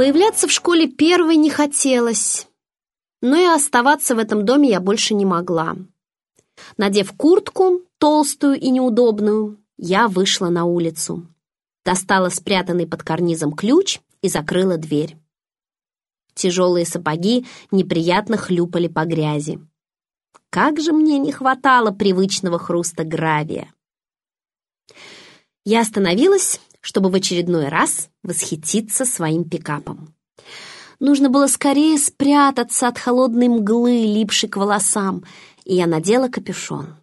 Появляться в школе первой не хотелось, но и оставаться в этом доме я больше не могла. Надев куртку, толстую и неудобную, я вышла на улицу. Достала спрятанный под карнизом ключ и закрыла дверь. Тяжелые сапоги неприятно хлюпали по грязи. Как же мне не хватало привычного хруста гравия. Я остановилась, чтобы в очередной раз восхититься своим пикапом. Нужно было скорее спрятаться от холодной мглы, липшей к волосам, и я надела капюшон.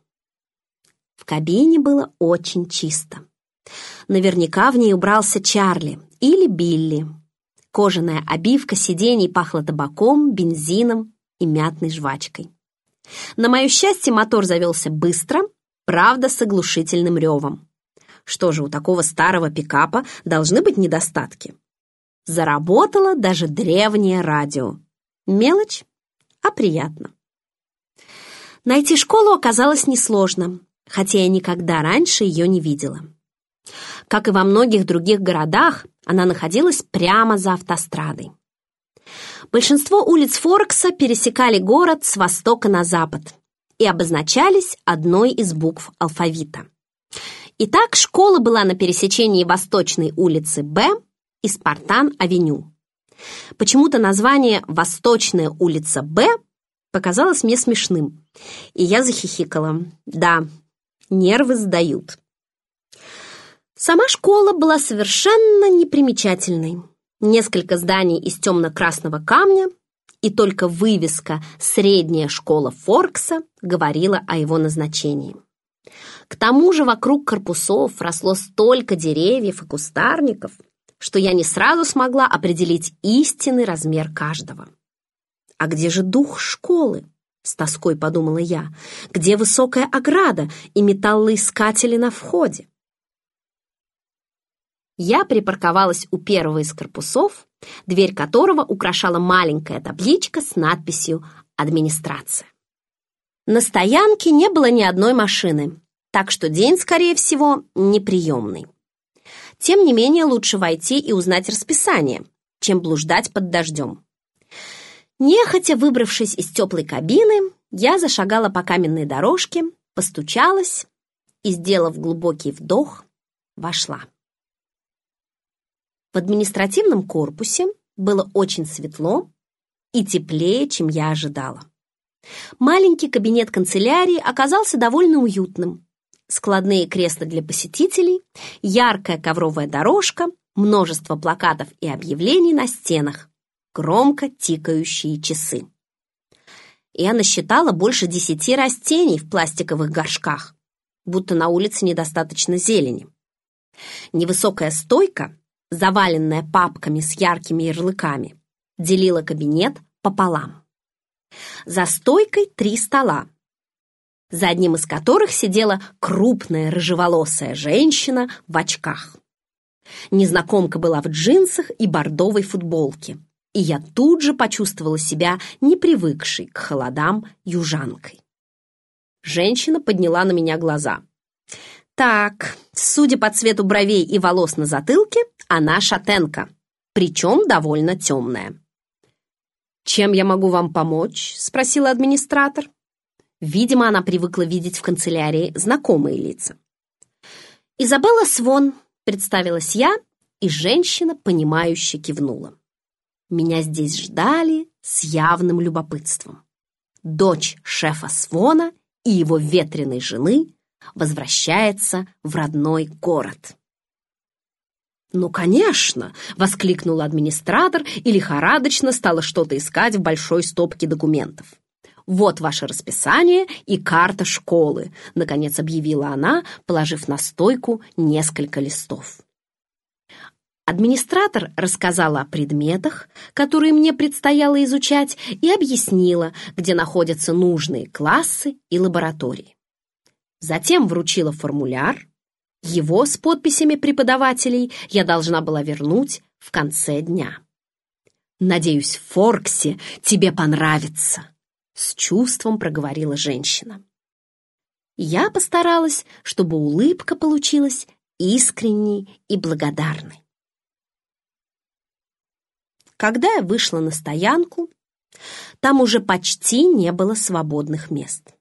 В кабине было очень чисто. Наверняка в ней убрался Чарли или Билли. Кожаная обивка сидений пахла табаком, бензином и мятной жвачкой. На мое счастье, мотор завелся быстро, правда, с оглушительным ревом. Что же, у такого старого пикапа должны быть недостатки. Заработало даже древнее радио. Мелочь, а приятно. Найти школу оказалось несложно, хотя я никогда раньше ее не видела. Как и во многих других городах, она находилась прямо за автострадой. Большинство улиц Форкса пересекали город с востока на запад и обозначались одной из букв алфавита. Итак, школа была на пересечении Восточной улицы Б и Спартан-авеню. Почему-то название «Восточная улица Б» показалось мне смешным, и я захихикала. Да, нервы сдают. Сама школа была совершенно непримечательной. Несколько зданий из темно-красного камня, и только вывеска «Средняя школа Форкса» говорила о его назначении. К тому же вокруг корпусов росло столько деревьев и кустарников, что я не сразу смогла определить истинный размер каждого. «А где же дух школы?» — с тоской подумала я. «Где высокая ограда и металлоискатели на входе?» я припарковалась у первого из корпусов, дверь которого украшала маленькая табличка с надписью «Администрация». На стоянке не было ни одной машины, так что день, скорее всего, неприемный. Тем не менее, лучше войти и узнать расписание, чем блуждать под дождем. Нехотя выбравшись из теплой кабины, я зашагала по каменной дорожке, постучалась и, сделав глубокий вдох, вошла. В административном корпусе было очень светло и теплее, чем я ожидала. Маленький кабинет канцелярии оказался довольно уютным. Складные кресла для посетителей, яркая ковровая дорожка, множество плакатов и объявлений на стенах, громко тикающие часы. Я насчитала больше десяти растений в пластиковых горшках, будто на улице недостаточно зелени. Невысокая стойка заваленная папками с яркими ярлыками, делила кабинет пополам. За стойкой три стола, за одним из которых сидела крупная рыжеволосая женщина в очках. Незнакомка была в джинсах и бордовой футболке, и я тут же почувствовала себя непривыкшей к холодам южанкой. Женщина подняла на меня глаза. Так, судя по цвету бровей и волос на затылке, она шатенка, причем довольно темная. «Чем я могу вам помочь?» — спросила администратор. Видимо, она привыкла видеть в канцелярии знакомые лица. «Изабелла Свон», — представилась я, и женщина, понимающе кивнула. Меня здесь ждали с явным любопытством. Дочь шефа Свона и его ветреной жены возвращается в родной город. «Ну, конечно!» — воскликнул администратор и лихорадочно стала что-то искать в большой стопке документов. «Вот ваше расписание и карта школы», — наконец объявила она, положив на стойку несколько листов. Администратор рассказала о предметах, которые мне предстояло изучать, и объяснила, где находятся нужные классы и лаборатории. Затем вручила формуляр. Его с подписями преподавателей я должна была вернуть в конце дня. «Надеюсь, Форксе тебе понравится», — с чувством проговорила женщина. Я постаралась, чтобы улыбка получилась искренней и благодарной. Когда я вышла на стоянку, там уже почти не было свободных мест.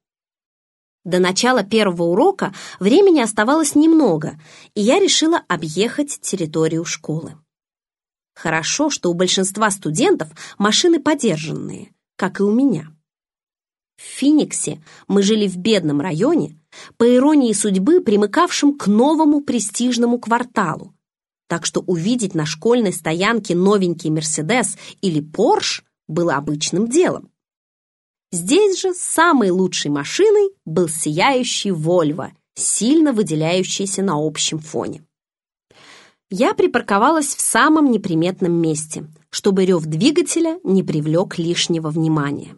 До начала первого урока времени оставалось немного, и я решила объехать территорию школы. Хорошо, что у большинства студентов машины подержанные, как и у меня. В Финиксе мы жили в бедном районе, по иронии судьбы, примыкавшем к новому престижному кварталу. Так что увидеть на школьной стоянке новенький «Мерседес» или «Порш» было обычным делом. Здесь же самой лучшей машиной был сияющий «Вольво», сильно выделяющийся на общем фоне. Я припарковалась в самом неприметном месте, чтобы рев двигателя не привлек лишнего внимания.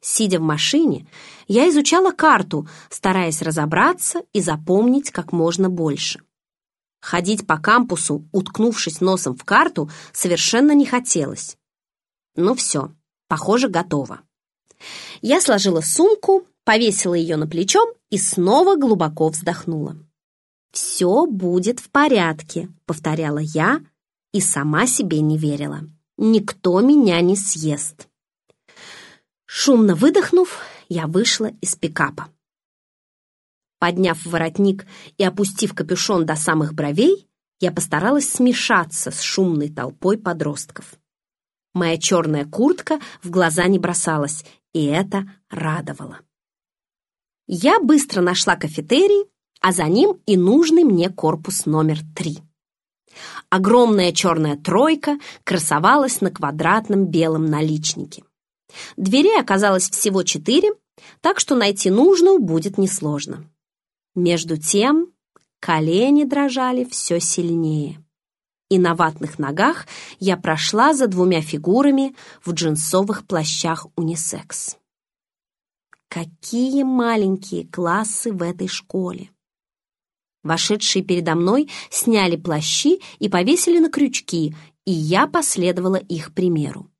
Сидя в машине, я изучала карту, стараясь разобраться и запомнить как можно больше. Ходить по кампусу, уткнувшись носом в карту, совершенно не хотелось. Ну все, похоже, готово. Я сложила сумку, повесила ее на плечо и снова глубоко вздохнула. «Все будет в порядке», — повторяла я и сама себе не верила. «Никто меня не съест». Шумно выдохнув, я вышла из пикапа. Подняв воротник и опустив капюшон до самых бровей, я постаралась смешаться с шумной толпой подростков. Моя черная куртка в глаза не бросалась, и это радовало. Я быстро нашла кафетерий, а за ним и нужный мне корпус номер три. Огромная черная тройка красовалась на квадратном белом наличнике. Дверей оказалось всего четыре, так что найти нужную будет несложно. Между тем колени дрожали все сильнее. И на ватных ногах я прошла за двумя фигурами в джинсовых плащах унисекс. Какие маленькие классы в этой школе! Вошедшие передо мной сняли плащи и повесили на крючки, и я последовала их примеру.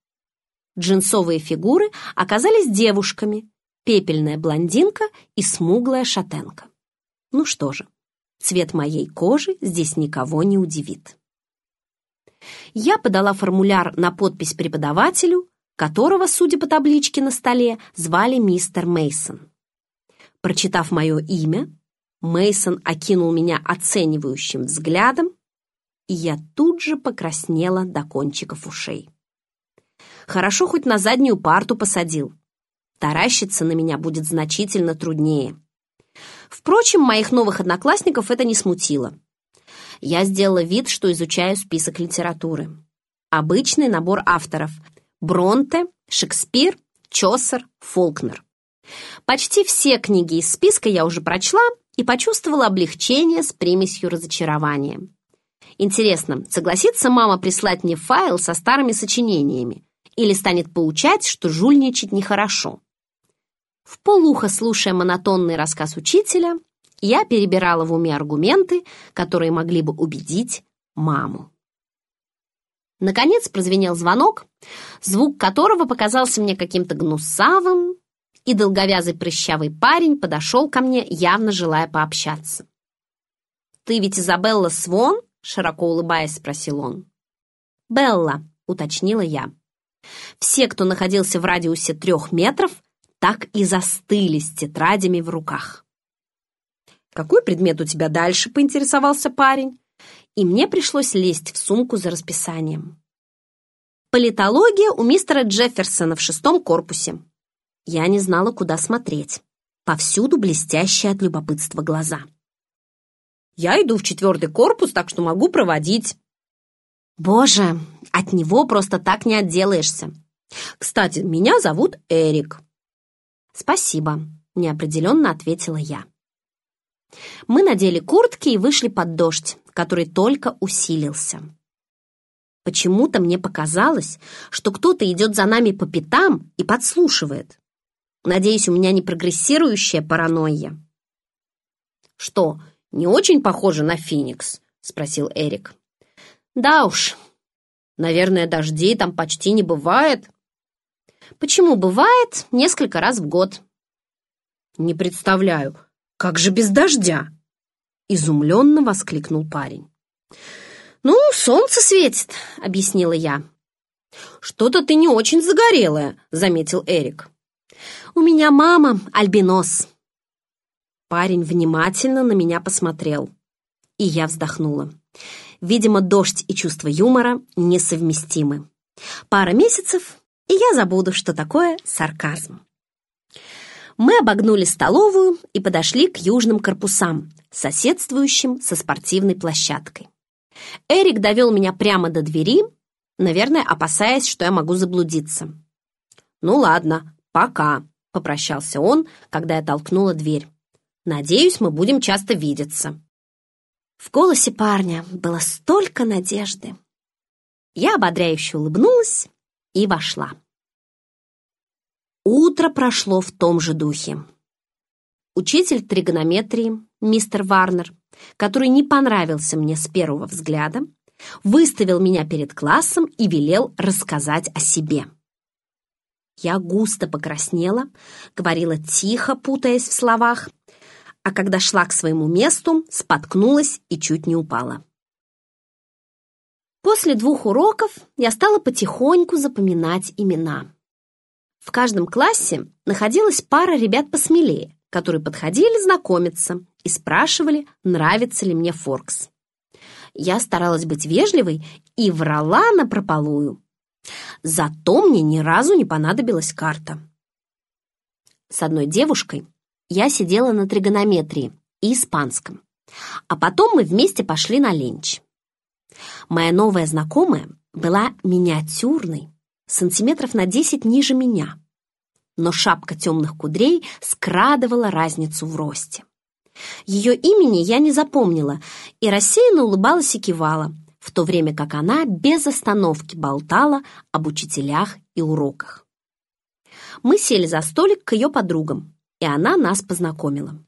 Джинсовые фигуры оказались девушками, пепельная блондинка и смуглая шатенка. Ну что же, цвет моей кожи здесь никого не удивит. Я подала формуляр на подпись преподавателю, которого, судя по табличке на столе, звали мистер Мейсон. Прочитав мое имя, Мейсон окинул меня оценивающим взглядом, и я тут же покраснела до кончиков ушей. Хорошо хоть на заднюю парту посадил. Таращиться на меня будет значительно труднее. Впрочем, моих новых одноклассников это не смутило. Я сделала вид, что изучаю список литературы. Обычный набор авторов. Бронте, Шекспир, Чосер, Фолкнер. Почти все книги из списка я уже прочла и почувствовала облегчение с примесью разочарования. Интересно, согласится мама прислать мне файл со старыми сочинениями? Или станет поучать, что жульничать нехорошо. В полухо слушая монотонный рассказ учителя, я перебирала в уме аргументы, которые могли бы убедить маму. Наконец прозвенел звонок, звук которого показался мне каким-то гнусавым, и долговязый прыщавый парень подошел ко мне, явно желая пообщаться. «Ты ведь Изабелла Свон?» — широко улыбаясь, спросил он. «Белла», — уточнила я. Все, кто находился в радиусе трех метров, так и застыли с тетрадями в руках. «Какой предмет у тебя дальше?» — поинтересовался парень. И мне пришлось лезть в сумку за расписанием. Политология у мистера Джефферсона в шестом корпусе. Я не знала, куда смотреть. Повсюду блестящие от любопытства глаза. «Я иду в четвертый корпус, так что могу проводить», Боже, от него просто так не отделаешься. Кстати, меня зовут Эрик. Спасибо, неопределенно ответила я. Мы надели куртки и вышли под дождь, который только усилился. Почему-то мне показалось, что кто-то идет за нами по пятам и подслушивает. Надеюсь, у меня не прогрессирующая паранойя. «Что, не очень похоже на Феникс?» — спросил Эрик. Да уж, наверное, дождей там почти не бывает. Почему бывает несколько раз в год? Не представляю, как же без дождя? Изумленно воскликнул парень. «Ну, солнце светит», — объяснила я. «Что-то ты не очень загорелая», — заметил Эрик. «У меня мама альбинос». Парень внимательно на меня посмотрел, и я вздохнула. Видимо, дождь и чувство юмора несовместимы. Пара месяцев, и я забуду, что такое сарказм. Мы обогнули столовую и подошли к южным корпусам, соседствующим со спортивной площадкой. Эрик довел меня прямо до двери, наверное, опасаясь, что я могу заблудиться. «Ну ладно, пока», — попрощался он, когда я толкнула дверь. «Надеюсь, мы будем часто видеться». В голосе парня было столько надежды. Я ободряюще улыбнулась и вошла. Утро прошло в том же духе. Учитель тригонометрии, мистер Варнер, который не понравился мне с первого взгляда, выставил меня перед классом и велел рассказать о себе. Я густо покраснела, говорила тихо, путаясь в словах, а когда шла к своему месту, споткнулась и чуть не упала. После двух уроков я стала потихоньку запоминать имена. В каждом классе находилась пара ребят посмелее, которые подходили знакомиться и спрашивали, нравится ли мне Форкс. Я старалась быть вежливой и врала напропалую. Зато мне ни разу не понадобилась карта. С одной девушкой я сидела на тригонометрии и испанском. А потом мы вместе пошли на ленч. Моя новая знакомая была миниатюрной, сантиметров на 10 ниже меня. Но шапка темных кудрей скрадывала разницу в росте. Ее имени я не запомнила и рассеянно улыбалась и кивала, в то время как она без остановки болтала об учителях и уроках. Мы сели за столик к ее подругам, и она нас познакомила.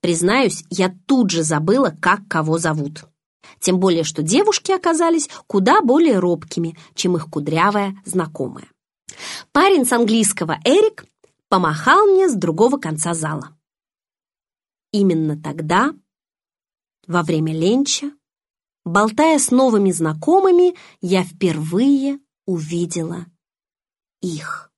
Признаюсь, я тут же забыла, как кого зовут. Тем более, что девушки оказались куда более робкими, чем их кудрявая знакомая. Парень с английского Эрик помахал мне с другого конца зала. Именно тогда, во время ленча, болтая с новыми знакомыми, я впервые увидела их.